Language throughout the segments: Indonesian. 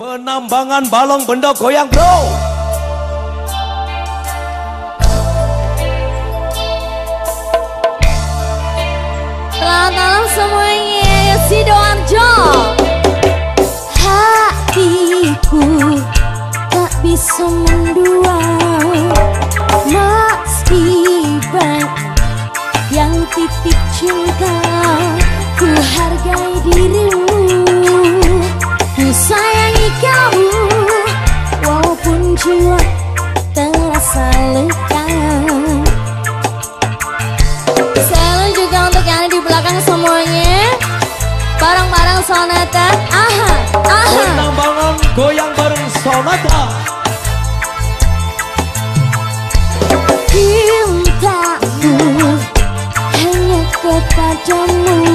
Penambangan balong benda goyang bro. Selamat malam semuanya Sidoarjo Hatiku tak bisa menang 고향 발음 소나타 Pintaku hanya kepadamu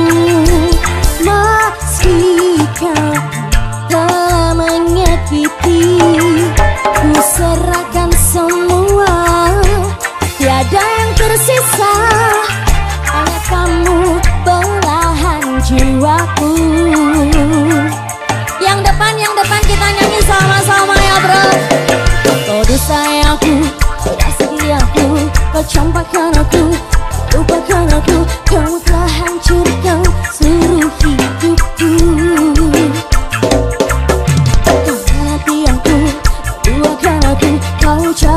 Campakkan aku, lupakan aku Kamu telah hancurkan seluruh hidupku Kau hati aku, luakan aku, kau cari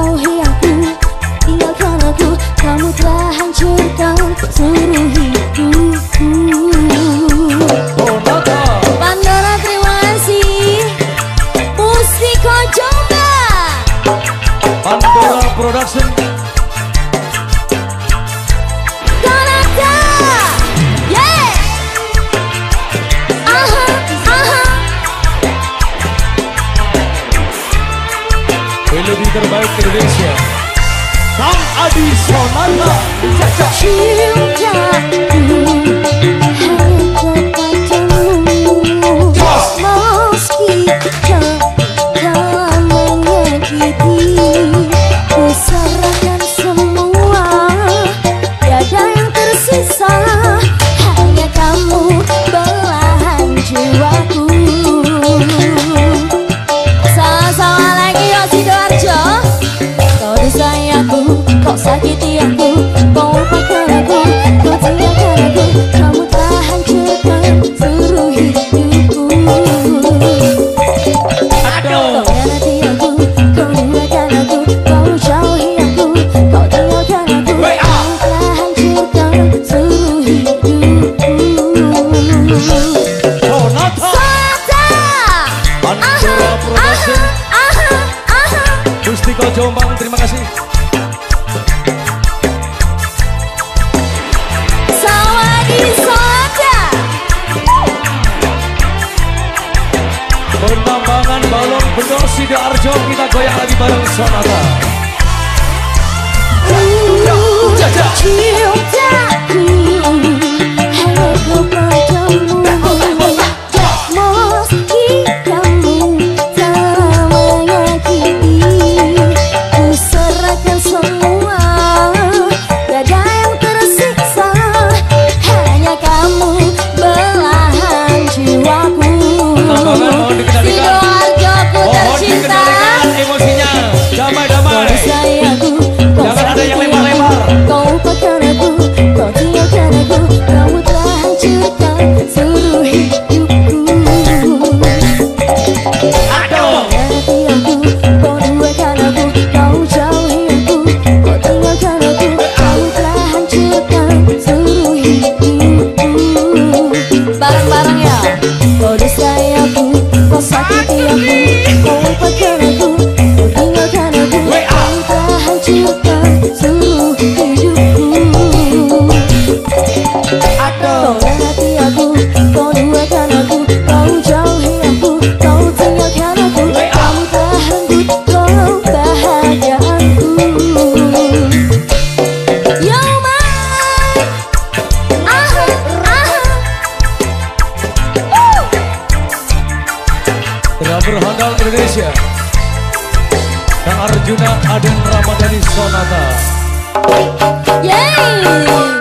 menjadi terbaik Indonesia. Kang Adi Sonata Cinta Pertambangan Balong Benor Sidoarjo kita goyang lagi bareng Sonata. Cinta. Indonesia. Dan Arjuna Aden Ramadhani Sonata. Yeay!